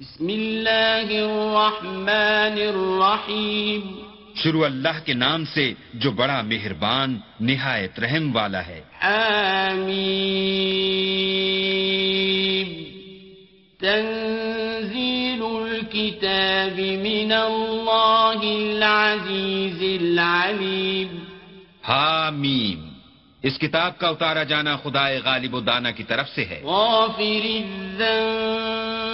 بسم اللہ الرحمن الرحیم۔ شروع اللہ کے نام سے جو بڑا مہربان نہایت رحم والا ہے۔ حمیم تنزیل الكتاب من اللہ العزیز العلیم۔ حامیم۔ اس کتاب کا اتارا جانا خدا غالب و دانا کی طرف سے ہے۔ غافر الذنب۔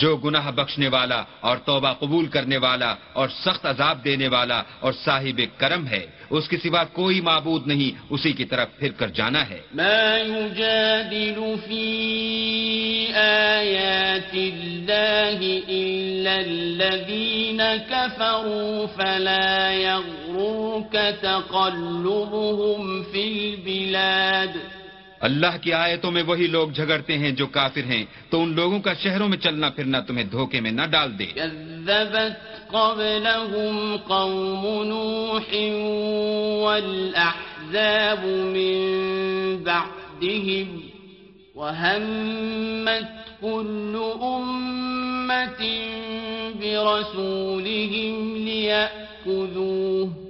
جو گناہ بخشنے والا اور توبہ قبول کرنے والا اور سخت عذاب دینے والا اور صاحب کرم ہے، اس کے سوا کوئی معبود نہیں، اسی کی طرف پھر کر جانا ہے۔ ما يجادل في آيات الله إلا الذين كفروا فلا يغرك تقلبهم في البلاد. اللہ کی آیتوں میں وہی لوگ جھگڑتے ہیں جو کافر ہیں۔ تو ان لوگوں کا شہروں میں چلنا پھرنا تمہیں دھوکے میں نہ ڈال دے۔ قبلهم قوم نوح والأحزاب من بعدهم وهمت كل أمة برسولهم ليأخذوه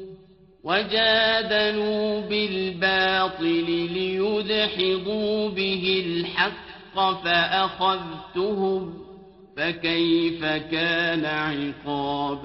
وجادلوا بالباطل ليدحضوا به الحق فأخذتهم فكيف كان عقاب؟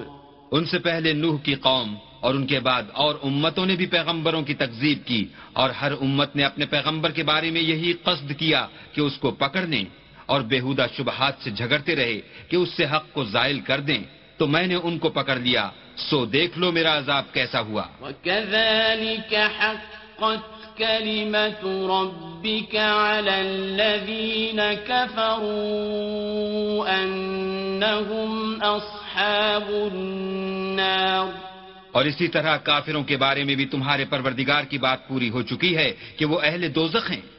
ان سے پہلے نوح کی قوم اور ان کے بعد اور امتوں نے بھی پیغمبروں کی تکذیب کی اور ہر امت نے اپنے پیغمبر کے بارے میں یہی قصد کیا کہ اس کو پکڑ لیں اور بےحودہ شبہات سے جھگڑتے رہے کہ اس سے حق کو زائل کر دیں تو میں نے ان کو پکڑ لیا سو دیکھ لو میرا عذاب کیسا ہوا۔ وكذلك حقت كلمة ربك على الذين كفروا أنهم أصحاب النار۔ اور اسی طرح کافروں کے بارے میں بھی تمہارے پروردگار کی بات پوری ہو چکی ہے کہ وہ اہل دوزخ ہیں۔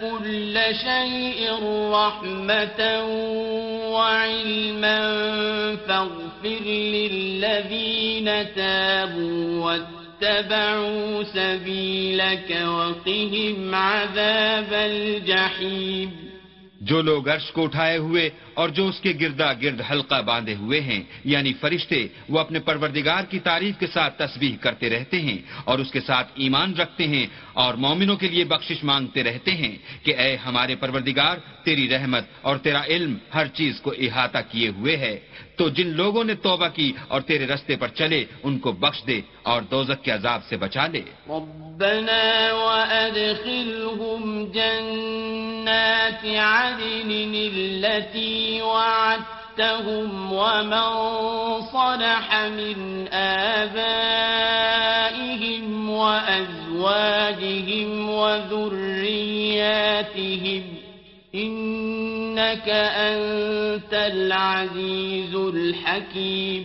كل شيء رحمة وعلما فاغفر للذين تابوا واتبعوا سبيلك وقهم عذاب الجحيم. جو لوگ عرش کو اٹھائے ہوئے اور جو اس کے گردا گرد حلقہ باندھے ہوئے ہیں یعنی فرشتے، وہ اپنے پروردگار کی تعریف کے ساتھ تسبیح کرتے رہتے ہیں اور اس کے ساتھ ایمان رکھتے ہیں اور مومنوں کے لیے بخشش مانگتے رہتے ہیں کہ اے ہمارے پروردگار، تیری رحمت اور تیرا علم ہر چیز کو احاطہ کیے ہوئے ہے۔ تو جن لوگوں نے توبہ کی اور تیرے رستے پر چلے، ان کو بخش دے اور دوزک کے عذاب سے بچا لے۔ ربنا وأدخلهم جنات عدن التي وعدتهم ومن صلح من آبائهم وأزواجهم وذرياتهم إنك أنت العزيز الحكيم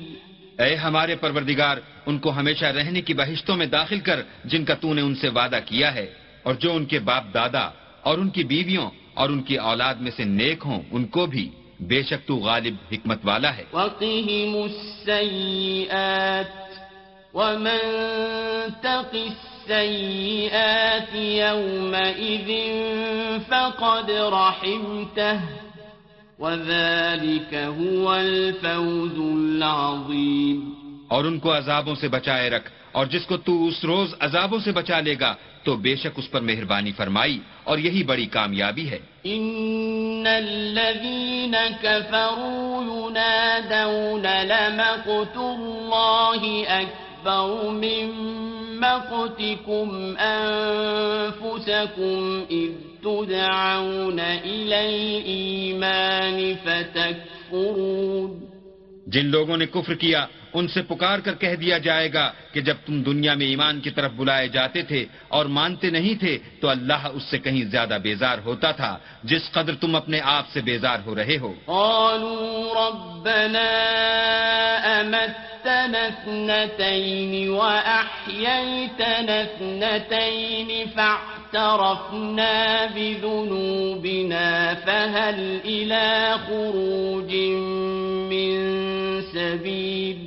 اے ہمارے پروردگار، ان کو ہمیشہ رہنے کی بہشتوں میں داخل کر جن کا تو نے ان سے وعدہ کیا ہے، اور جو ان کے باپ دادا اور ان کی بیویوں اور ان کی اولاد میں سے نیک ہوں، ان کو بھی۔ بے شک تو غالب حکمت والا ہے۔ وقهم السيئات ومن تق السيئات يومئذ فقد رحمته وذلك هو الفوز العظيم۔ اور ان کو عذابوں سے بچائے رکھ۔ اور جس کو تو اس روز عذابوں سے بچا لے گا، تو بے شک اس پر مہربانی فرمائی اور یہی بڑی کامیابی ہے۔ إن الذين كفروا ينادون لمقت الله أكبر من مقتكم أنفسكم إذ تدعون إلى الإيمان فتكفرون جن لوگوں نے کفر کیا، ان سے پکار کر کہہ دیا جائے گا کہ جب تم دنیا میں ایمان کی طرف بلائے جاتے تھے اور مانتے نہیں تھے، تو اللہ اس سے کہیں زیادہ بیزار ہوتا تھا، جس قدر تم اپنے آپ سے بیزار ہو رہے ہو۔ قالوا ربنا أمتنا اثنتين وأحييتنا اثنتين فاعترفنا بذنوبنا فهل إلى خروج من سبيل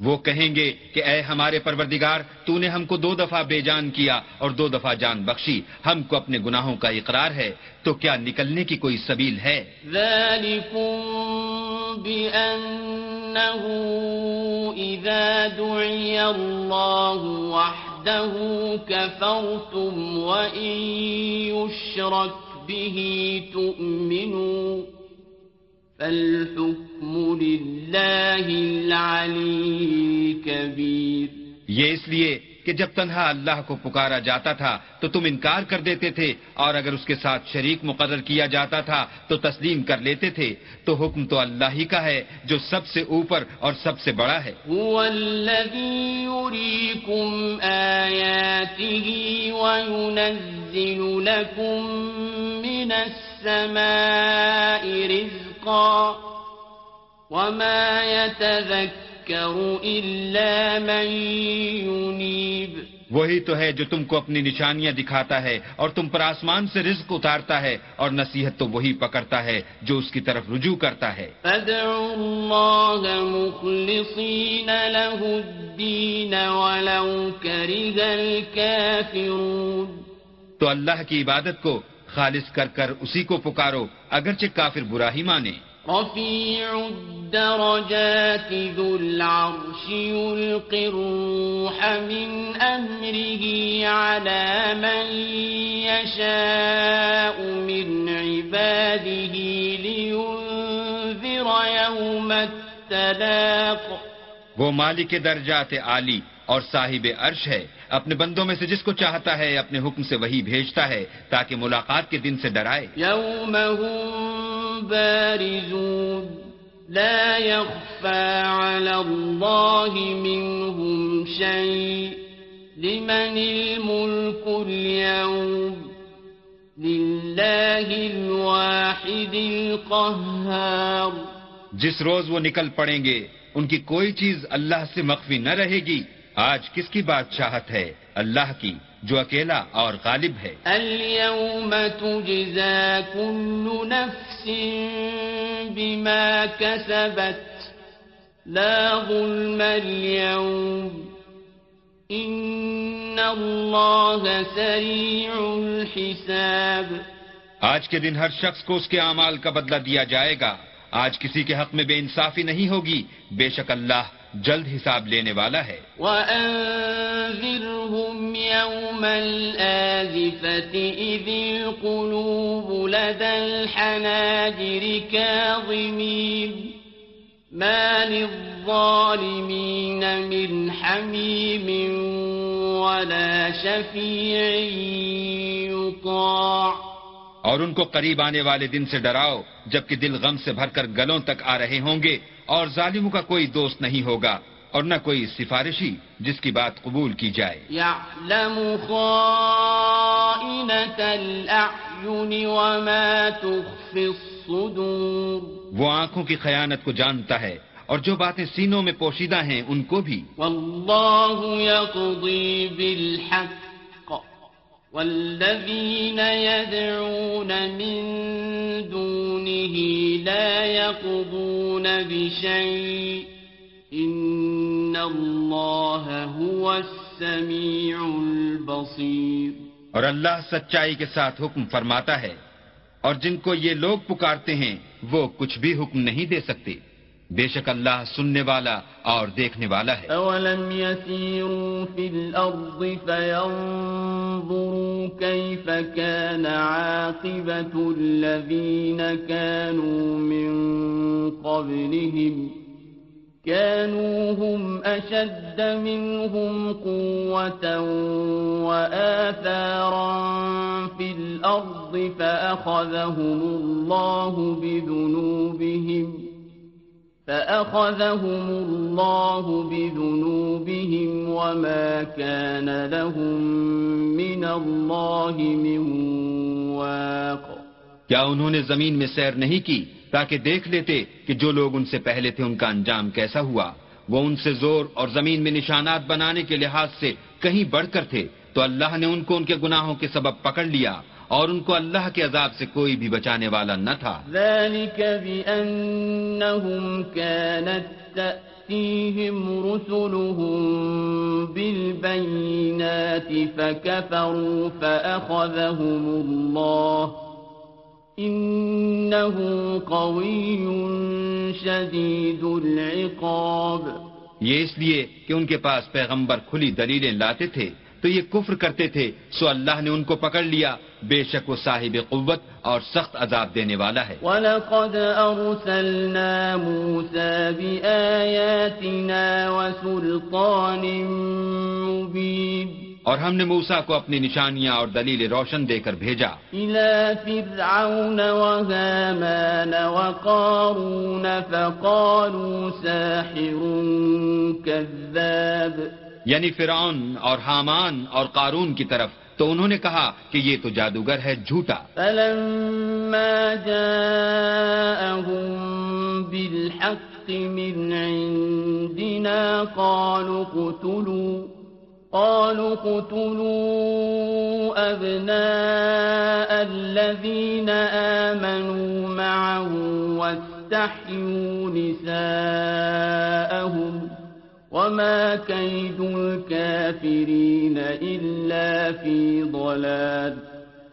وہ کہیں گے کہ اے ہمارے پروردگار تو نے ہم کو دو دفعہ بے جان کیا اور دو دفعہ جان بخشی۔ ہم کو اپنے گناہوں کا اقرار ہے تو کیا نکلنے کی کوئی سبیل ہے؟ ذلكم بأنه إذا دعي الله وحده كفرتم وإن يشرك به تؤمنوا فالحكم لله العلي الكبير. یہ اس لیے کہ جب تنہا اللہ کو پکارا جاتا تھا تو تم انکار کر دیتے تھے اور اگر اس کے ساتھ شریک مقرر کیا جاتا تھا تو تسلیم کر لیتے تھے، تو حکم تو اللہ ہی کا ہے جو سب سے اوپر اور سب سے بڑا ہے۔ هو يريكم آياته وينزل لكم من السماء رزقا وما يتذكر إلا من ينيب. وہی تو ہے جو تم کو اپنی نشانیاں دکھاتا ہے اور تم پر آسمان سے رزق اتارتا ہے اور نصیحت تو وہی پکڑتا ہے جو اس کی طرف رجوع کرتا ہے۔ فادعوا له ولو الكافرون. تو اللہ کی عبادت کو خالص کر کر اسی کو پکارو اگرچہ کافر برا ہی مانے۔ رفيع الدرجات ذو العرش يلقي الروح من أمره على من يشاء من عباده لينذر يوم التلاق. وہ مالک درجات عالی اور صاحب عرش ہے اپنے بندوں میں سے جس کو چاہتا ہے اپنے حکم سے وہی بھیجتا ہے تاکہ ملاقات کے دن سے ڈرائے۔ هم بارزون. لا يخفى على الله منهم شيء. لمن الملك اليوم. لله الواحد القهار. جس روز وہ نکل پڑیں گے، ان کی کوئی چیز اللہ سے مخفی نہ رہے گی۔ آج کس کی بادشاہت ہے؟ اللہ کی جو اکیلا اور غالب ہے۔ اليوم تجزى كل نفس بما كسبت لا ظلم اليوم. إن الله سريع الحساب. آج کے دن ہر شخص کو اس کے اعمال کا بدلہ دیا جائے گا۔ آج کسی کے حق میں بے انصافی نہیں ہوگی۔ بے شک اللہ جلد حساب لینے والا ہے۔ وأنذرهم يوم الآزفة إذ القلوب لدى الحناجر كاظمين ما للظالمين من حميم ولا شفيع يطاع اور ان کو قریب آنے والے دن سے ڈراؤ جبکہ دل غم سے بھر کر گلوں تک آ رہے ہوں گے اور ظالموں کا کوئی دوست نہیں ہوگا اور نہ کوئی سفارشی جس کی بات قبول کی جائے۔ يعلم خائنة الأعين وما تخفي الصدور۔ وہ آنکھوں کی خیانت کو جانتا ہے اور جو باتیں سینوں میں پوشیدہ ہیں ان کو بھی۔ والله يقضي بالحق۔ والذين يدعون من دونه لا يقضون بشيء. إن الله هو السميع البصير. اور اللہ سچائی کے ساتھ حکم فرماتا ہے اور جن کو یہ لوگ پکارتے ہیں وہ کچھ بھی حکم نہیں دے سکتے۔ بے شک اللہ سننے والا اور دیکھنے والا ہے۔ أولم يسيروا في الأرض فينظروا كيف كان عاقبة الذين كانوا من قبلهم كانوا هم أشد منهم قوة وآثارا في الأرض فأخذهم الله بذنوبهم فأخذهم الله بذنوبهم وما كان لهم من الله من واق کیا انہوں نے زمین میں سیر نہیں کی تاکہ دیکھ لیتے کہ جو لوگ ان سے پہلے تھے ان کا انجام کیسا ہوا؟ وہ ان سے زور اور زمین میں نشانات بنانے کے لحاظ سے کہیں بڑھ کر تھے، تو اللہ نے ان کو ان کے گناہوں کے سبب پکڑ لیا۔ اور ان کو اللہ کے عذاب سے کوئی بھی بچانے والا نہ تھا۔ ذلك بأنهم كانت تأتيهم رسلهم بالبينات فكفروا فأخذهم الله إنه قوي شديد العقاب۔ یہ اس لیے کہ ان کے پاس پیغمبر کھلی دلیلیں لاتے تھے۔ تو یہ کفر کرتے تھے سو اللہ نے ان کو پکڑ لیا۔ بے شک وہ صاحب قوت اور سخت عذاب دینے والا ہے۔ وَلَقَدْ أَرْسَلْنَا مُوسَى بِآيَاتِنَا وَسُلْطَانٍ مُبِينٍ۔ اور ہم نے موسا کو اپنی نشانیاں اور دلیل روشن دے کر بھیجا۔ إِلَى فِرْعَوْنَ وَهَامَانَ وَقَارُونَ فَقَالُوا سَاحِرٌ كَذَّابٌ۔ یعنی فرعون اور حامان اور قارون کی طرف، تو انہوں نے کہا کہ یہ تو جادوگر ہے جھوٹا۔ فلما جاءهم بالحق من عندنا قالوا قتلوا قالوا قتلوا أبناء الذين آمنوا معه واستحيوا نساءهم وما كيد الكافرين إلا في ضلال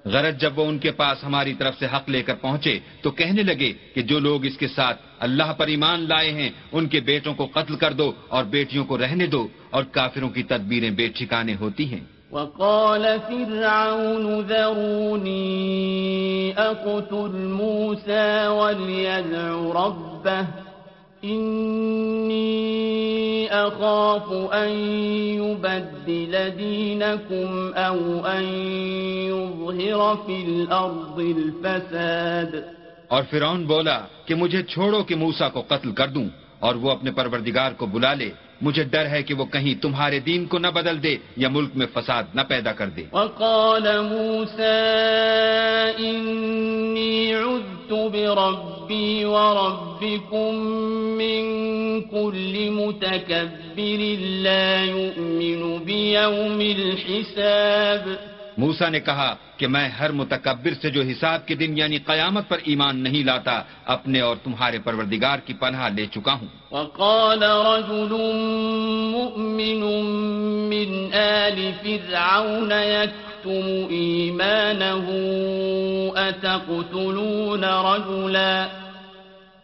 غرض جب وہ ان کے پاس ہماری طرف سے حق لے کر پہنچے تو کہنے لگے کہ جو لوگ اس کے ساتھ اللہ پر ایمان لائے ہیں ان کے بیٹوں کو قتل کر دو اور بیٹیوں کو رہنے دو اور کافروں کی تدبیریں بے ٹھکانے ہوتی ہیں۔ وقال فرعون ذروني أقتل موسى وليدع ربه إني أخاف أن يبدل دينكم أو أن يظهر في الأرض الفساد. اور فرعون بولا کہ مجھے چھوڑو کہ موسا کو قتل کر دوں اور وہ اپنے پروردگار کو بلا لے مجھے ڈر ہے کہ وہ کہیں تمہارے دین کو نہ بدل دے یا ملک میں فساد نہ پیدا کر دے۔ وقال موسى إني عدت بربي وربكم من كل متكبر لا يؤمن بيوم الحساب. موسا نے کہا کہ میں ہر متکبر سے جو حساب کے دن یعنی قیامت پر ایمان نہیں لاتا، اپنے اور تمہارے پروردگار کی پناہ لے چکا ہوں۔ وقال رجل مؤمن من آل فرعون يكتم إيمانه، أتقتلون رجلا؟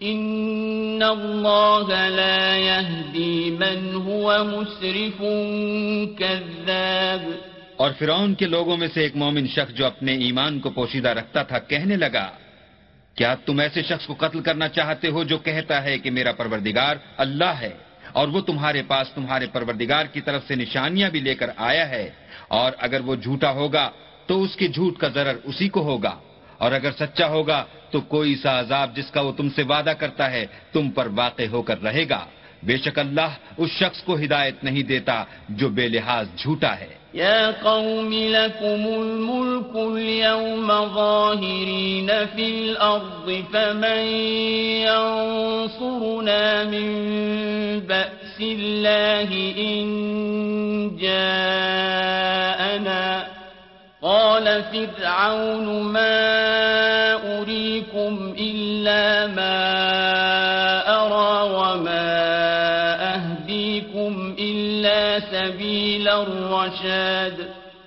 إن الله لا يهدي من هو مسرف كذاب۔ اور فرعون کے لوگوں میں سے ایک مومن شخص جو اپنے ایمان کو پوشیدہ رکھتا تھا، کہنے لگا، کیا تم ایسے شخص کو قتل کرنا چاہتے ہو جو کہتا ہے کہ میرا پروردگار اللہ ہے، اور وہ تمہارے پاس تمہارے پروردگار کی طرف سے نشانیاں بھی لے کر آیا ہے؟ اور اگر وہ جھوٹا ہوگا، تو اس کے جھوٹ کا ضرر اسی کو ہوگا، اور اگر سچا ہوگا تو کوئی سا عذاب جس کا وہ تم سے وعدہ کرتا ہے، تم پر واقع ہو کر رہے گا۔ بے شک اللہ اس شخص کو ہدایت نہیں دیتا جو بے لحاظ جھوٹا ہے۔ يا قوم لكم الملك اليوم ظاهرين في الأرض فمن ينصرنا من بأس الله إن جاءنا۔ قال فرعون ما أريكم إلا ما أرى وما أهديكم إلا سبيل الرشاد.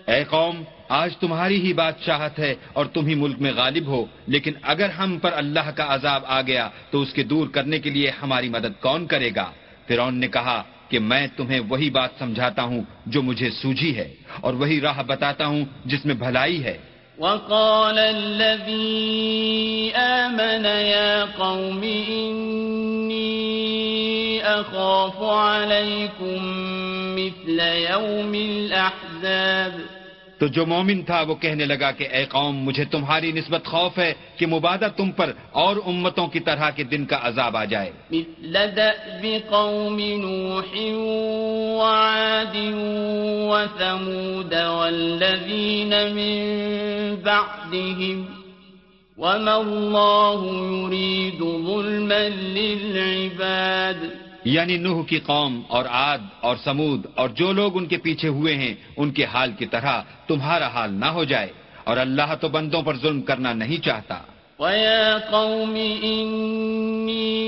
اے قوم، آج تمہاری ہی بادشاہت ہے اور تم ہی ملک میں غالب ہو، لیکن اگر ہم پر اللہ کا عذاب آ گیا تو اس کے دور کرنے کے لیے ہماری مدد کون کرے گا؟ فرعون نے کہا کہ میں تمہیں وہی بات سمجھاتا ہوں جو مجھے سوجھی ہے اور وہی راہ بتاتا ہوں جس میں بھلائی ہے۔ وقال الذي آمن يا قوم إني أخاف عليكم مثل يوم الأحزاب۔ تو جو مومن تھا وہ کہنے لگا کہ اے قوم، مجھے تمہاری نسبت خوف ہے کہ مبادہ تم پر اور امتوں کی طرح کے دن کا عذاب آ جائے۔ قوم نوح وعاد وثمود والذین من بعدهم وما الله يريد ظلما للعباد۔ یعنی نوح کی قوم اور عاد اور سمود اور جو لوگ ان کے پیچھے ہوئے ہیں، ان کے حال کی طرح تمہارا حال نہ ہو جائے اور اللہ تو بندوں پر ظلم کرنا نہیں چاہتا۔ وَيَا قَوْمِ إِنِّي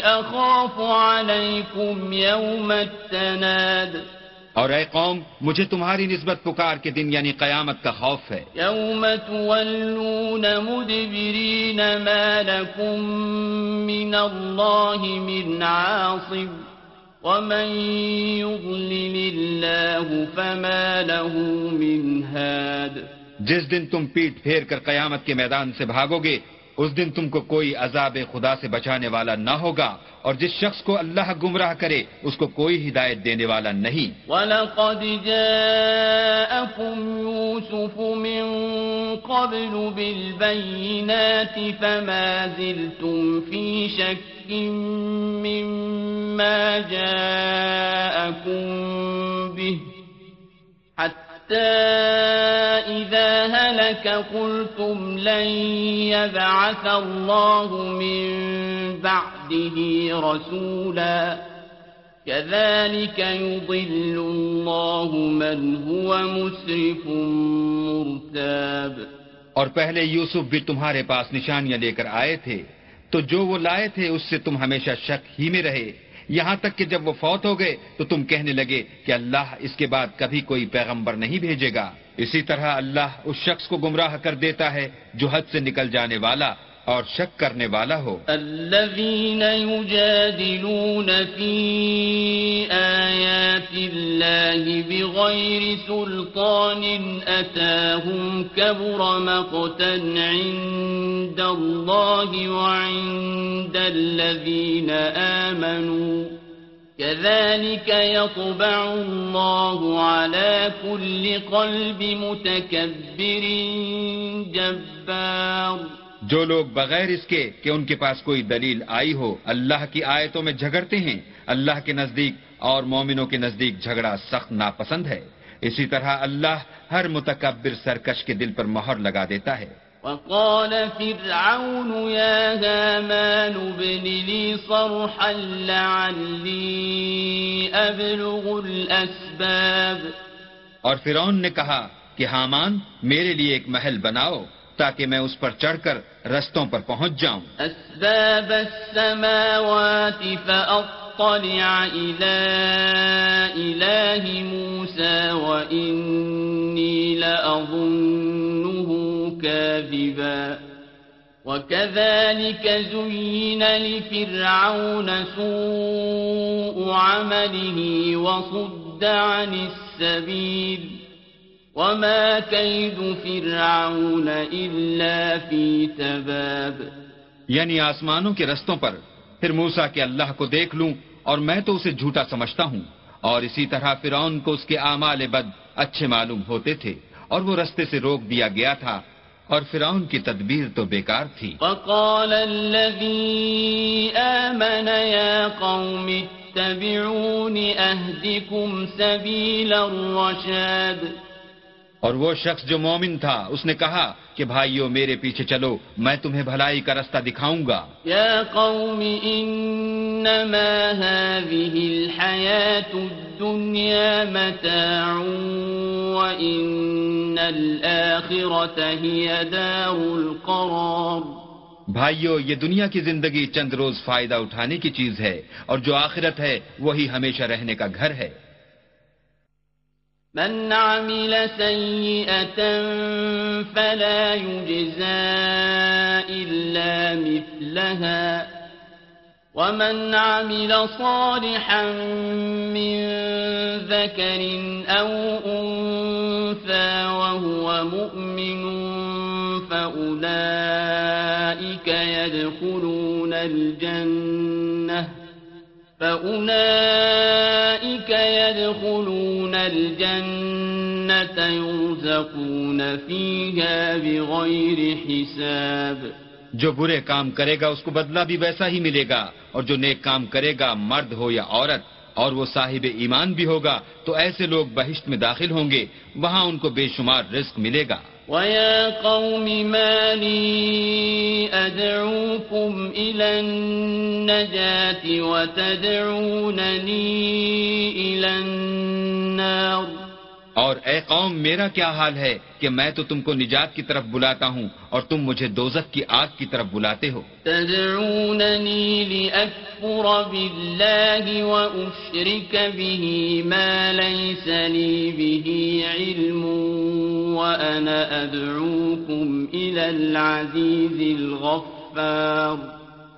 أَخَافُ عَلَيْكُمْ يَوْمَ التَّنَادِ اور اے قوم مجھے تمہاری نسبت پکار کے دن یعنی قیامت کا خوف ہے۔ یوم تولون مدبرین ما لکم من اللہ من عاصب ومن يضلل اللہ فما له من هاد جس دن تم پیٹ پھیر کر قیامت کے میدان سے بھاگو گے اس دن تم کو کوئی عذاب خدا سے بچانے والا نہ ہوگا اور جس شخص کو اللہ گمراہ کرے، اس کو کوئی ہدایت دینے والا نہیں۔ وَلَقَدْ جَاءَكُمْ يُوسُفُ مِن قَبْلُ بِالْبَيِّنَاتِ فَمَا زِلْتُمْ فِي شَكٍّ مِّمَّا جَاءَكُمْ بِهِ حَتَّى إِذَا هَلَكَ قُلْتُمْ لَن يَبْعَثَ اللَّهُ مِن بَعْدِهِ رَسُولًا كَذَلِكَ يُضِلُّ اللَّهُ مَنْ هُوَ مُسْرِفٌ مُرْتَابٌ اور پہلے یوسف بھی تمہارے پاس نشانیاں لے کر آئے تھے، تو جو وہ لائے تھے اس سے تم ہمیشہ شک ہی میں رہے۔ یہاں تک کہ جب وہ فوت ہو گئے تو تم کہنے لگے کہ اللہ اس کے بعد کبھی کوئی پیغمبر نہیں بھیجے گا۔ اسی طرح اللہ اس شخص کو گمراہ کر دیتا ہے جو حد سے نکل جانے والا اور شک کرنے والا ہو۔ الذين يجادلون في آيات الله بغير سلطان أتاهم كبر مقتا عند الله وعند الذين آمنوا كذلك يطبع الله على كل قلب متكبر جبار جو لوگ بغیر اس کے کہ ان کے پاس کوئی دلیل آئی ہو اللہ کی آیتوں میں جھگڑتے ہیں۔ اللہ کے نزدیک اور مومنوں کے نزدیک جھگڑا سخت ناپسند ہے۔ اسی طرح اللہ ہر متکبر سرکش کے دل پر مہر لگا دیتا ہے۔ وقال فرعون يا هامان ابن لي صرحا لعلي أبلغ الأسباب۔ اور فرعون نے کہا کہ حامان میرے لیے ایک محل بناؤ۔ تاکہ میں اس پر چڑھ کر رستوں پر پہنچ جاؤں۔ اسباب السماوات فاطلع الى اله موسى واني لاظنه كاذبا. وكذلك زين لفرعون سوء عمله وصد عن السبيل. وما كيد فرعون إلا في تباب یعنی آسمانوں کے رستوں پر پھر موسا کے اللہ کو دیکھ لوں اور میں تو اسے جھوٹا سمجھتا ہوں۔ اور اسی طرح فرعون کو اس کے اعمال بد اچھے معلوم ہوتے تھے اور وہ رستے سے روک دیا گیا تھا اور فرعون کی تدبیر تو بیکار تھی۔ وقال الذي آمن يا قوم اتبعون اهدكم سبيل الرشاد اور وہ شخص جو مومن تھا اس نے کہا کہ بھائیو میرے پیچھے چلو میں تمہیں بھلائی کا رستہ دکھاؤں گا۔ یا قوم انما هذه الحیات الدنیا متاع وان الاخرة هي دار القرار۔ بھائیو یہ دنیا کی زندگی چند روز فائدہ اٹھانے کی چیز ہے اور جو آخرت ہے وہی ہمیشہ رہنے کا گھر ہے۔ من عمل سيئة فلا يجزى إلا مثلها. ومن عمل صالحا من ذكر أو أنثى وهو مؤمن فأولئك يدخلون الجنة. فأولئك يدخلون الجنة يرزقون فيها بغير حساب۔ جو برے کام کرے گا، اس کو بدلہ بھی ویسا ہی ملے گا۔ اور جو نیک کام کرے گا، مرد ہو یا عورت، اور وہ صاحب ایمان بھی ہوگا، تو ایسے لوگ بہشت میں داخل ہوں گے، وہاں ان کو بے شمار رزق ملے گا۔ وَيَا قَوْمِ مَا لِي أَدْعُوكُمْ إِلَى النَّجَاةِ وَتَدْعُونَنِي إِلَى النَّارِ اور اے قوم میرا کیا حال ہے کہ میں تو تم کو نجات کی طرف بلاتا ہوں اور تم مجھے دوزخ کی آگ کی طرف بلاتے ہو۔ تدعونني لأكفر بالله وأشرك به ما ليس لي به علم وأنا أدعوكم إلى العزيز الغفار۔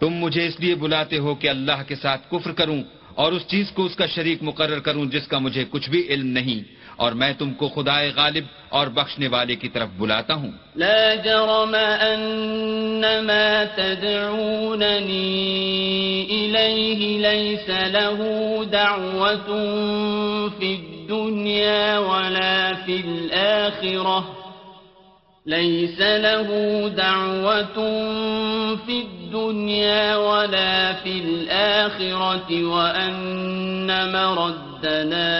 تم مجھے اس لیے بلاتے ہو کہ اللہ کے ساتھ کفر کروں اور اس چیز کو اس کا شریک مقرر کروں جس کا مجھے کچھ بھی علم نہیں۔ اور میں تم کو خدائے غالب اور بخشنے والے کی طرف بلاتا ہوں۔ لا جرم انما تدعونني الیہ لیس له دعوة في الدنيا ولا في الآخرة ليس له دعوة في الدنيا الدنيا ولا في الآخرة وأن مردنا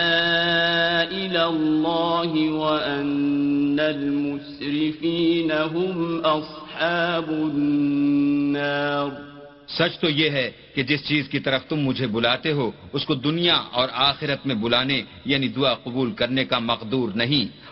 إلى الله وأن المسرفين هم أصحاب النار. سچ تو یہ ہے کہ جس چیز کی طرف تم مجھے بلاتے ہو، اس کو دنیا اور آخرت میں بلانے یعنی دعا قبول کرنے کا مقدور نہیں۔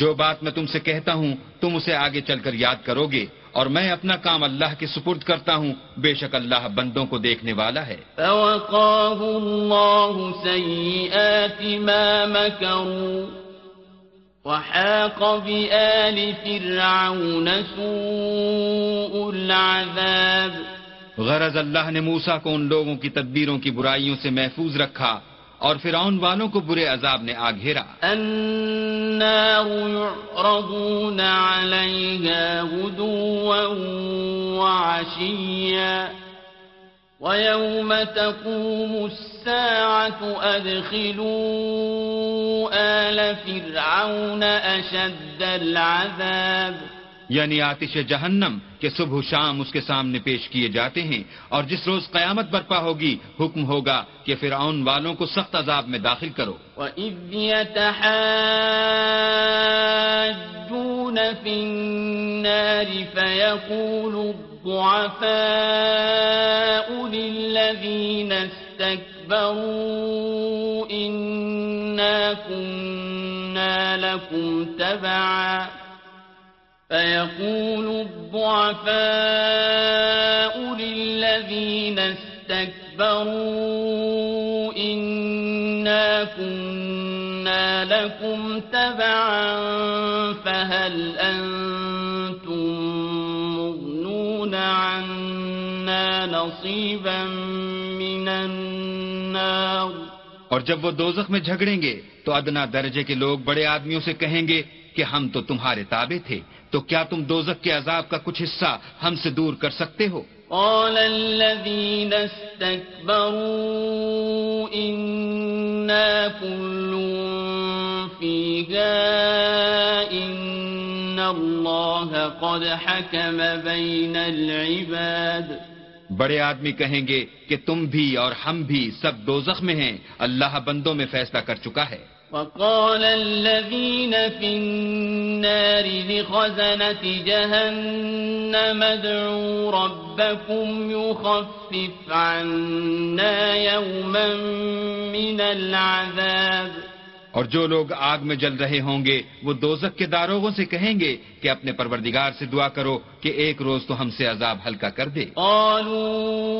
جو بات میں تم سے کہتا ہوں تم اسے آگے چل کر یاد کرو گے اور میں اپنا کام اللہ کے سپرد کرتا ہوں بے شک اللہ بندوں کو دیکھنے والا ہے۔ فوقاه الله سيئات ما مكروا وحاق بآل فرعون سوء العذاب۔ غرض اللہ نے موسا کو ان لوگوں کی تدبیروں کی برائیوں سے محفوظ رکھا۔ اور فرعون والوں کو برے عذاب نے آ گھیرا۔ النار يعرضون عليها غدوا وعشيا ويوم تقوم الساعة أدخلوا آل فرعون أشد العذاب یعنی آتش جہنم کہ صبح و شام اس کے سامنے پیش کیے جاتے ہیں اور جس روز قیامت برپا ہوگی، حکم ہوگا کہ فرعون والوں کو سخت عذاب میں داخل کرو۔ وَإِذْ يَتَحَاجُّونَ فِي النَّارِ فَيَقُولُ الضُّعَفَاءُ لِلَّذِينَ اسْتَكْبَرُوا إِنَّا كُنَّا لَكُمْ تَبَعًا۔ فيقول الضعفاء للذين استكبروا إنا كنا لكم تبعا فهل أنتم مغنون عنا نصيبا اور جب وہ دوزخ میں جھگڑیں گے تو ادنا درجے کے لوگ بڑے آدمیوں سے کہیں گے کہ ہم تو تمہارے تابع تھے، تو کیا تم دوزک کے عذاب کا کچھ حصہ ہم سے دور کر سکتے ہو؟ قال الذين استكبروا إنا كل فيها إن الله قد حكم بين العباد. بڑے آدمی کہیں گے کہ تم بھی اور ہم بھی سب دوزخ میں ہیں، اللہ بندوں میں فیصلہ کر چکا ہے۔ وقال الذين في النار لخزنة جهنم ادعوا ربكم يخفف عنا يوما من العذاب. اور جو لوگ آگ میں جل رہے ہوں گے، وہ دوزک کے داروغوں سے کہیں گے کہ اپنے پروردگار سے دعا کرو کہ ایک روز تو ہم سے عذاب ہلکا کر دے۔ قالوا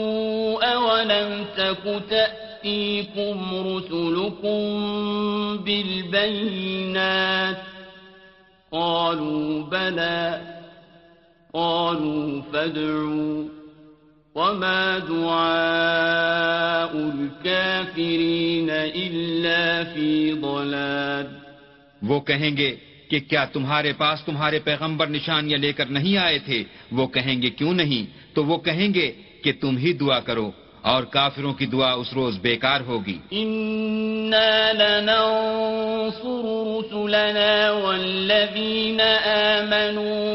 أولم تك تأتيكم رسلكم بالبينات؟ قالوا بلى، قالوا فادعوا. وما دعاء الكافرين إلا في ضلال۔ وہ کہیں گے کہ کیا تمہارے پاس تمہارے پیغمبر نشانیاں لے کر نہیں آئے تھے؟ وہ کہیں گے کیوں نہیں؟ تو وہ کہیں گے کہ تم ہی دعا کرو۔ اور کافروں کی دعا اس روز بیکار ہوگی۔ إنا لننصر رسلنا والذين آمنوا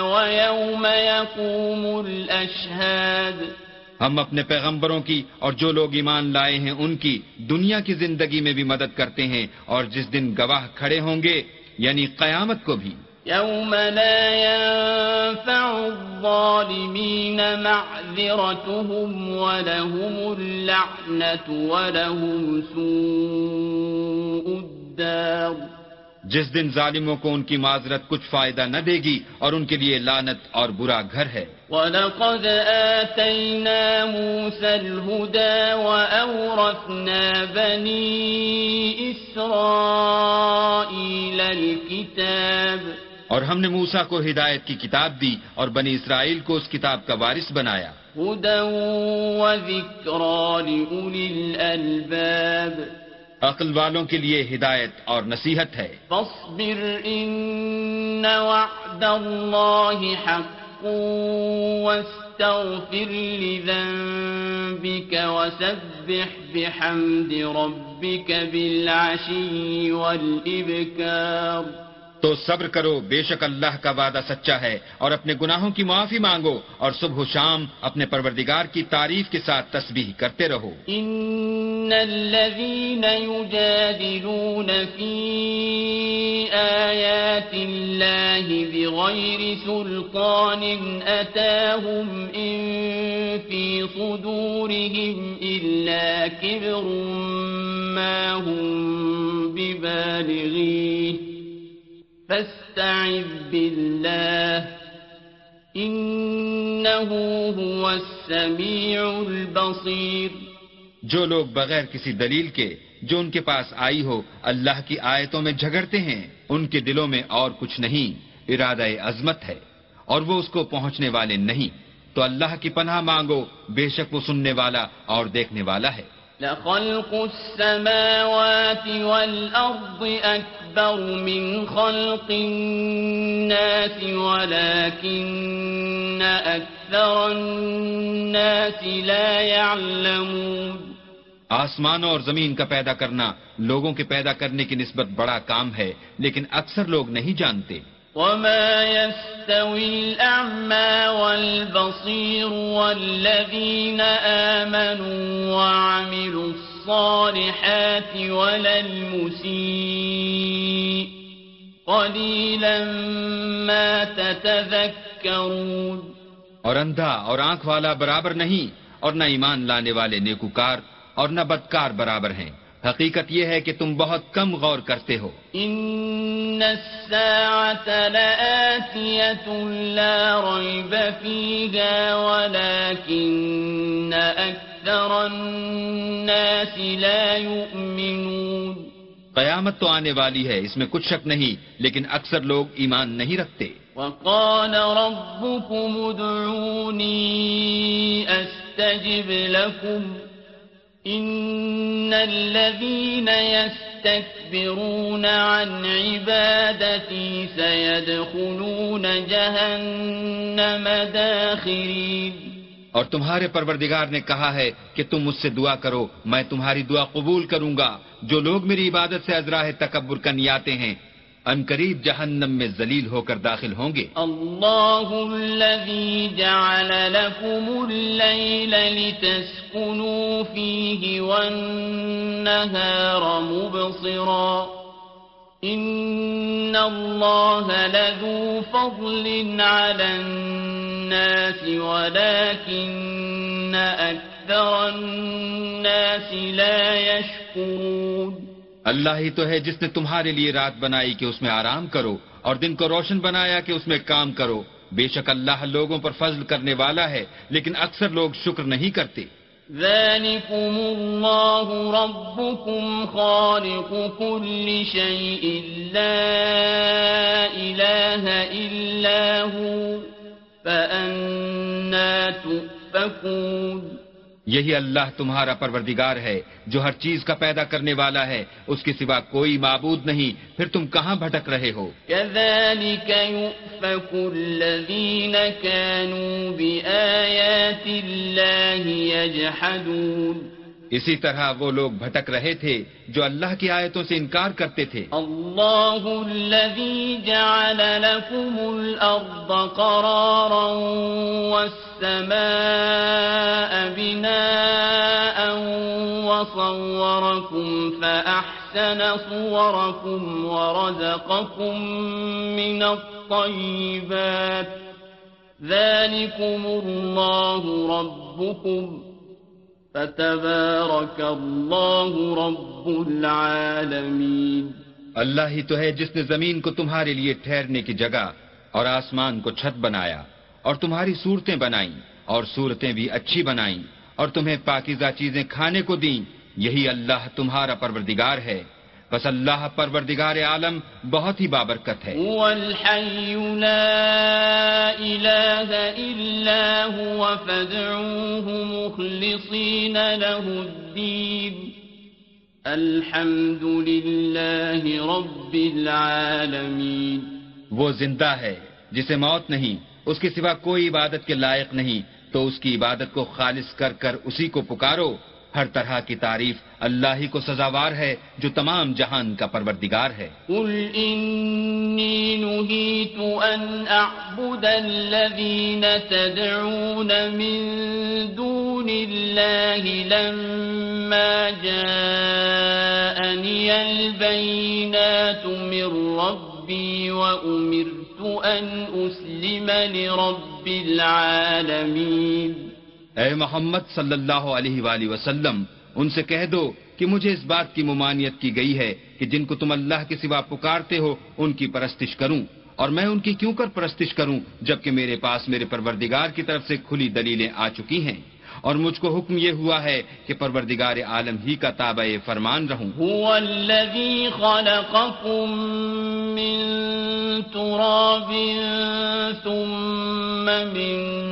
ويوم يقوم الأشهاد۔ ہم اپنے پیغمبروں کی اور جو لوگ ایمان لائے ہیں ان کی دنیا کی زندگی میں بھی مدد کرتے ہیں اور جس دن گواہ کھڑے ہوں گے یعنی قیامت کو بھی۔ يوم لا ينفع الظالمين معذرتهم ولهم اللعنة ولهم سوء الدار جس دن ظالموں کو ان کی معذرت کچھ فائدہ نہ دے گی اور ان کے لیے لانت اور برا گھر ہے۔ وَلَقَدْ آتَيْنَا مُوسَى الْهُدَى وَأَوْرَثْنَا بَنِي إِسْرَائِيلَ الْكِتَابِ اور ہم نے موسا کو ہدایت کی کتاب دی اور بنی اسرائیل کو اس کتاب کا وارث بنایا۔ عقل والوں کے لیے ہدایت اور نصیحت ہے۔ فاصبر إن وعد الله حق واستغفر لذنبك وسبح بحمد ربك بالعشي والإبكار تو صبر کرو، بے شک اللہ کا وعدہ سچا ہے اور اپنے گناہوں کی معافی مانگو اور صبح و شام اپنے پروردگار کی تعریف کے ساتھ تسبیح کرتے رہو۔ إن الذين يجادلون في آيات الله بغير سلطان أتاهم إن في صدورهم إلا كبر ما هم ببالغيه فاستعذ بالله إنه هو السميع البصير جو لوگ بغیر کسی دلیل کے جو ان کے پاس آئی ہو اللہ کی آیتوں میں جھگڑتے ہیں ان کے دلوں میں اور کچھ نہیں ارادہ عظمت ہے اور وہ اس کو پہنچنے والے نہیں۔ تو اللہ کی پناہ مانگو بے شک وہ سننے والا اور دیکھنے والا ہے۔ لخلق السماوات أكبر من خلق الناس ولكن أكثر الناس لا يعلمون آسمانوں اور زمین کا پیدا کرنا لوگوں کے پیدا کرنے کی نسبت بڑا کام ہے لیکن اکثر لوگ نہیں جانتے۔ وما يستوي الأعمى والبصير والذين آمنوا وعملوا الصالحات ولا المسيء. قليلا ما تتذكرون. اور اندھا اور آنکھ والا برابر نہیں اور نہ ایمان لانے والے نیکوکار اور نہ بدکار برابر ہیں۔ حقیقت یہ ہے کہ تم بہت کم غور کرتے ہو۔ إن الساعة لآتية لا ريب فيها ولكن أكثر الناس لا يؤمنون قیامت تو آنے والی ہے اس میں کچھ شک نہیں لیکن اکثر لوگ ایمان نہیں رکھتے۔ وقال ربكم ادعوني أستجب لكم إن الذين يستكبرون عن عبادتي سيدخلون جهنم داخرين اور تمہارے پروردگار نے کہا ہے کہ تم مجھ سے دعا کرو، میں تمہاری دعا قبول کروں گا۔ جو لوگ میری عبادت سے ازراہ تکبر کرنی آتے ہیں، ان قریب جہنم میں ذلیل ہو کر داخل ہوں گے۔ الله الذي جعل لكم الليل لتسكنوا فيه والنهار مبصرا۔ إن الله لذو فضل على الناس ولكن أكثر الناس لا يشكرون اللہ ہی تو ہے جس نے تمہارے لیے رات بنائی کہ اس میں آرام کرو اور دن کو روشن بنایا کہ اس میں کام کرو۔ بے شک اللہ لوگوں پر فضل کرنے والا ہے، لیکن اکثر لوگ شکر نہیں کرتے۔ ذلكم الله ربكم خالق كل شيء لا إله إلا هو فأنا تؤفكون یہی اللہ تمہارا پروردگار ہے، جو ہر چیز کا پیدا کرنے والا ہے، اس کے سوا کوئی معبود نہیں، پھر تم کہاں بھٹک رہے ہو؟ كذلك يؤفك الذين كانوا بآيات الله يجحدون. اسی طرح وہ لوگ بھٹک رہے تھے جو اللہ کی آیتوں سے انکار کرتے تھے۔ الله الذي جعل لكم الأرض قرارا والسماء بناء وصوركم فأحسن صوركم ورزقكم من الطيبات ذلكم الله ربكم فتبارك الله رب العالمين اللہ ہی تو ہے جس نے زمین کو تمہارے لیے ٹھہرنے کی جگہ اور آسمان کو چھت بنایا اور تمہاری صورتیں بنائیں اور صورتیں بھی اچھی بنائیں اور تمہیں پاکیزہ چیزیں کھانے کو دیں، یہی اللہ تمہارا پروردگار ہے۔ بس اللہ پروردگار عالم بہت ہی بابرکت ہے۔ هو الحي لا إلا هو فادعوه مخلصين له الدين الحمد لله رب العالمين وہ زندہ ہے جسے موت نہیں اس کے سوا کوئی عبادت کے لائق نہیں تو اس کی عبادت کو خالص کر کر اسی کو پکارو۔ ہر طرح کی تعریف اللہ ہی کو سزاوار ہے جو تمام جہان کا پروردگار ہے۔ قل إني نهيت أن أعبد الذين تدعون من دون الله لما جاءني البينات من ربي وأمرت أن أسلم لرب العالمين اے محمد صلی اللہ علیہ وآلہ وسلم، ان سے کہہ دو کہ مجھے اس بات کی ممانیت کی گئی ہے کہ جن کو تم اللہ کے سوا پکارتے ہو، ان کی پرستش کروں۔ اور میں ان کی کیوں کر پرستش کروں، جبکہ میرے پاس میرے پروردگار کی طرف سے کھلی دلیلیں آ چکی ہیں؟ اور مجھ کو حکم یہ ہوا ہے کہ پروردگار عالم ہی کا تابع فرمان رہوں۔ هو الذي خلقكم من تراب ثم من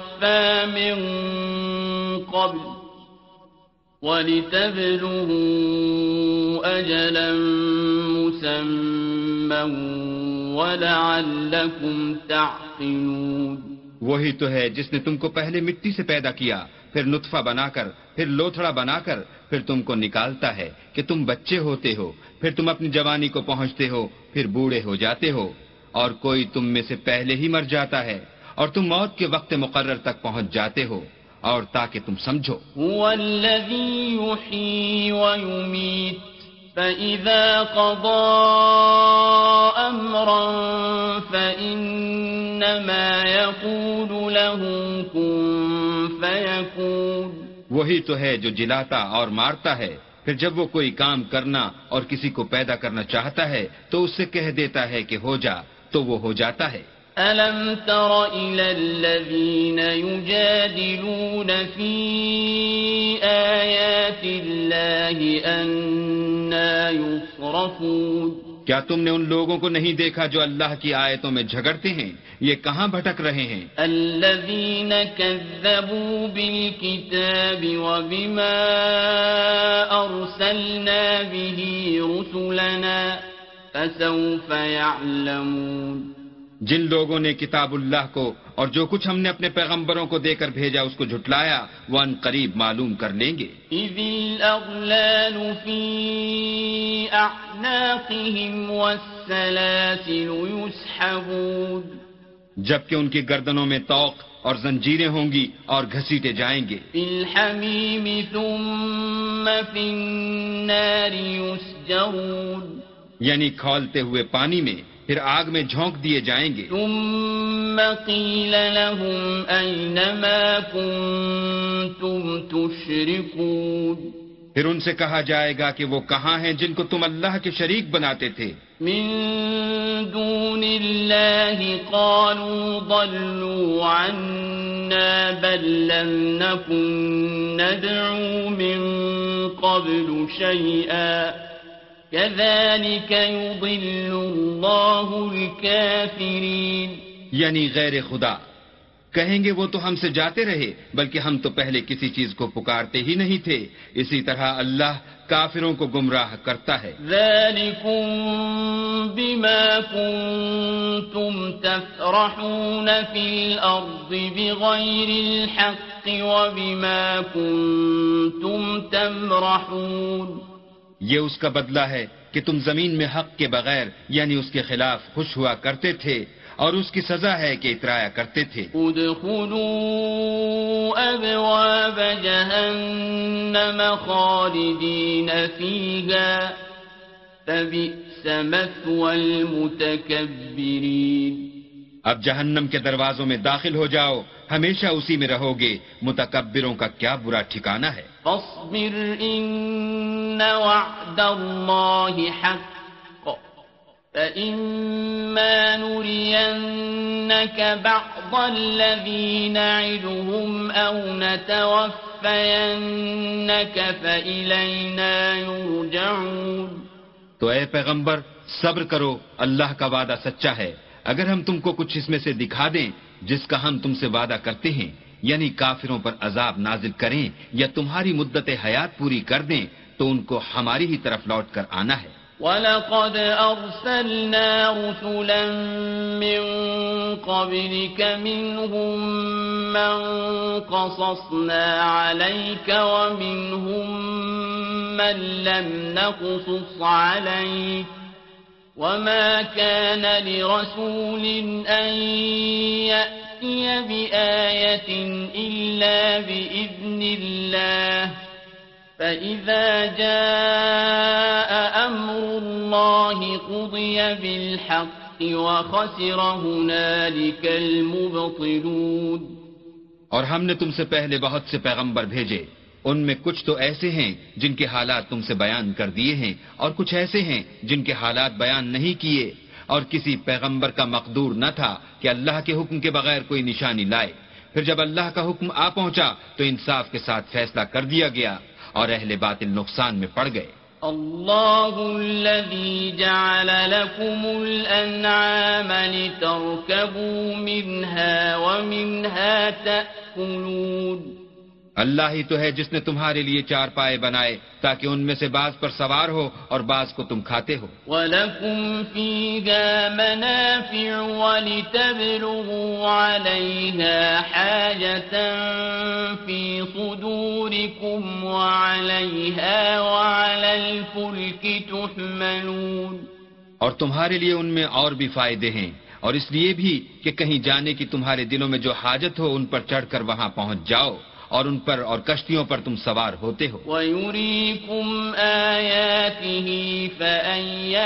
من قبل ولتبلغوا أجلا مسمى ولعلكم تعقلون وہی تو ہے جس نے تم کو پہلے مٹی سے پیدا کیا، پھر نطفہ بنا کر، پھر لوتھڑا بنا کر، پھر تم کو نکالتا ہے کہ تم بچے ہوتے ہو، پھر تم اپنی جوانی کو پہنچتے ہو، پھر بوڑھے ہو جاتے ہو، اور کوئی تم میں سے پہلے ہی مر جاتا ہے۔ اور تم موت کے وقت مقرر تک پہنچ جاتے ہو اور تاکہ تم سمجھو۔ فإذا قضى أمرا فإنما يقول له كن فيكون۔ وہی تو ہے جو جلاتا اور مارتا ہے۔ پھر جب وہ کوئی کام کرنا اور کسی کو پیدا کرنا چاہتا ہے تو اس سے کہہ دیتا ہے کہ ہو جا تو وہ ہو جاتا ہے۔ ألم تر إلى الذين يجادلون في آيات الله أنا يصرفون کیا تم نے ان لوگوں کو نہیں دیکھا جو اللہ کی آیتوں میں جھگڑتے ہیں؟ یہ کہاں بھٹک رہے ہیں؟ الذين كذبوا بالكتاب وبما أرسلنا به رسلنا فسوف يعلمون جن لوگوں نے کتاب اللہ کو اور جو کچھ ہم نے اپنے پیغمبروں کو دے کر بھیجا اس کو جھٹلایا وہ ان قریب معلوم کر لیں گے۔ أعناقهم والسلاسل يسحبون۔ جبکہ ان کی گردنوں میں توق اور زنجیریں ہوں گی اور گھسیٹے جائیں گے۔ في الحميم ثم في النار یعنی کھولتے ہوئے پانی میں۔ پھر آگ میں جھونک دیے جائیں گے۔ ثم قيل لهم أين ما كنتم تشركون پھر ان سے کہا جائے گا کہ وہ کہاں ہیں جن کو تم اللہ کے شریک بناتے تھے۔ من دون الله قالوا ضلوا عنا بل لم نكن ندعو من قبل شيئا كذلك يضل الله الكافرين۔ یعنی غیر خدا کہیں گے وہ تو ہم سے جاتے رہے بلکہ ہم تو پہلے کسی چیز کو پکارتے ہی نہیں تھے۔ اسی طرح اللہ کافروں کو گمراہ کرتا ہے۔ ذلكم بما كنتم تفرحون في الأرض بغير الحق وبما كنتم تمرحون۔ یہ اس کا بدلہ ہے کہ تم زمین میں حق کے بغیر یعنی اس کے خلاف خوش ہوا کرتے تھے، اور اس کی سزا ہے کہ اترایا کرتے تھے۔ ادخلوا أبواب جهنم خالدين فيها فبئس مثوى المتكبرين اب جہنم کے دروازوں میں داخل ہو جاؤ ہمیشہ اسی میں رہو گے۔ متکبروں کا کیا برا ٹھکانہ ہے؟ فاصبر إن وعد الله حق۔ فإما نرينك بعض الذي نعدهم أو نتوفينك فإلينا يرجعون۔ تو اے پیغمبر صبر کرو اللہ کا وعدہ سچا ہے۔ اگر ہم تم کو کچھ اس میں سے دکھا دیں جس کا ہم تم سے وعدہ کرتے ہیں یعنی کافروں پر عذاب نازل کریں یا تمہاری مدت حیات پوری کر دیں، تو ان کو ہماری ہی طرف لوٹ کر آنا ہے۔ ولقد أرسلنا رسلا من قبلك منهم من قصصنا عليك ومنهم من لم نقصص عليك وما كان لرسول أن يأتي بآية إلا بإذن الله فإذا جاء أمر الله قضي بالحق وخسر هنالك المبطلون اور ہم نے تم سے پہلے بہت سے پیغمبر بھیجے۔ ان میں کچھ تو ایسے ہیں جن کے حالات تم سے بیان کر دیے ہیں، اور کچھ ایسے ہیں جن کے حالات بیان نہیں کیے۔ اور کسی پیغمبر کا مقدور نہ تھا کہ اللہ کے حکم کے بغیر کوئی نشانی لائے۔ پھر جب اللہ کا حکم آ پہنچا تو انصاف کے ساتھ فیصلہ کر دیا گیا اور اہل باطل نقصان میں پڑ گئے۔ الله الذي جعل لكم الأنعام لتركبوا منها ومنها تأكلون اللہ ہی تو ہے جس نے تمہارے لیے چار پائے بنائے تاکہ ان میں سے بعض پر سوار ہو اور بعض کو تم کھاتے ہو۔ ولكم فيها منافع ولتبلغوا عليها حاجة في صدوركم وعليها وعلى الفلك تحملون۔ اور تمہارے لیے ان میں اور بھی فائدے ہیں۔ اور اس لیے بھی کہ کہیں جانے کی تمہارے دلوں میں جو حاجت ہو ان پر چڑھ کر وہاں پہنچ جاؤ۔ اور ان پر اور کشتیوں پر تم سوار ہوتے ہو۔ وَيُرِيكُمْ آيَاتِهِ فَأَيَّ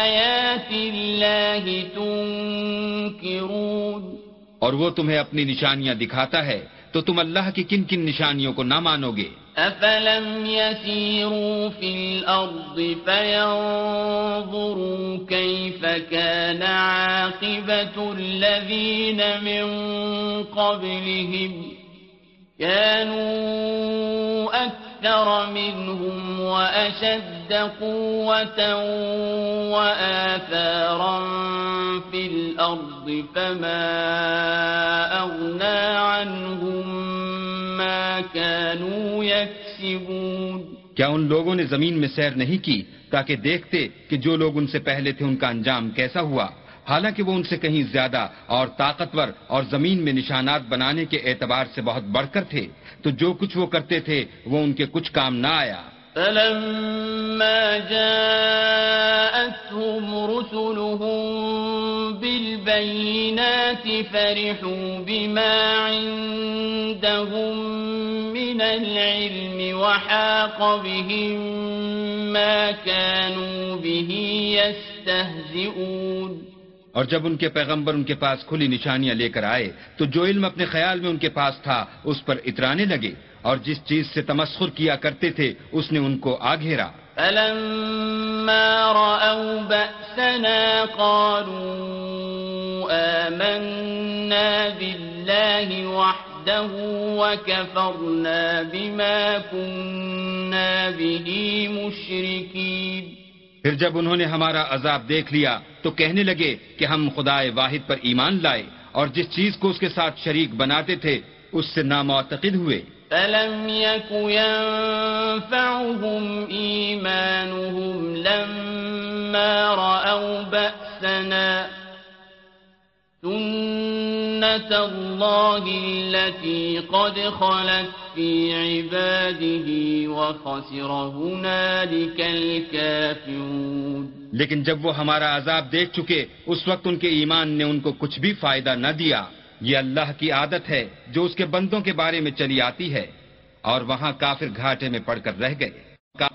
آيَاتِ اللَّهِ تُنكِرُونَ اور وہ تمہیں اپنی نشانیاں دکھاتا ہے۔ تو تم اللہ کی کن کن نشانیوں کو نہ مانو گے أَفَلَمْ يَسِيرُوا فِي الْأَرْضِ فَيَنظُرُوا كَيْفَ كَانَ عَاقِبَةُ الَّذِينَ مِن قَبْلِهِمْ كانوا أكثر منهم وأشد قوة وآثارا في الأرض فما أغنى عنهم ما كانوا يكسبون. کیا ان لوگوں نے زمین میں سیر نہیں کی تاکہ دیکھتے کہ جو لوگ ان سے پہلے تھے ان کا انجام کیسا ہوا؟ حالانکہ وہ ان سے کہیں زیادہ اور طاقتور اور زمین میں نشانات بنانے کے اعتبار سے بہت بڑھ کر تھے، تو جو کچھ وہ کرتے تھے، وہ ان کے کچھ کام نہ آیا۔ فلما جاءتهم رسلهم بالبينات فرحوا بما عندهم من العلم وحاق بهم ما كانوا به يستهزئون اور جب ان کے پیغمبر ان کے پاس کھلی نشانیاں لے کر آئے، تو جو علم اپنے خیال میں ان کے پاس تھا، اس پر اترانے لگے اور جس چیز سے تمسخر کیا کرتے تھے، اس نے ان کو آ گھیرا۔ فلما رأوا بأسنا قالوا آمنا بالله وحده وكفرنا بما كنا به مشركين پھر جب انہوں نے ہمارا عذاب دیکھ لیا تو کہنے لگے کہ ہم خدا واحد پر ایمان لائے اور جس چیز کو اس کے ساتھ شریک بناتے تھے، اس سے نامعتقد ہوئے۔ فلم ينفعهم إيمانهم لما رأوا بأسنا سنة الله التي قد خلت في عباده وخسر هنالك الكافرون لیکن جب وہ ہمارا عذاب دیکھ چکے، اس وقت ان کے ایمان نے ان کو کچھ بھی فائدہ نہ دیا۔ یہ اللہ کی عادت ہے جو اس کے بندوں کے بارے میں چلی آتی ہے اور وہاں کافر گھاٹے میں پڑ کر رہ گئے۔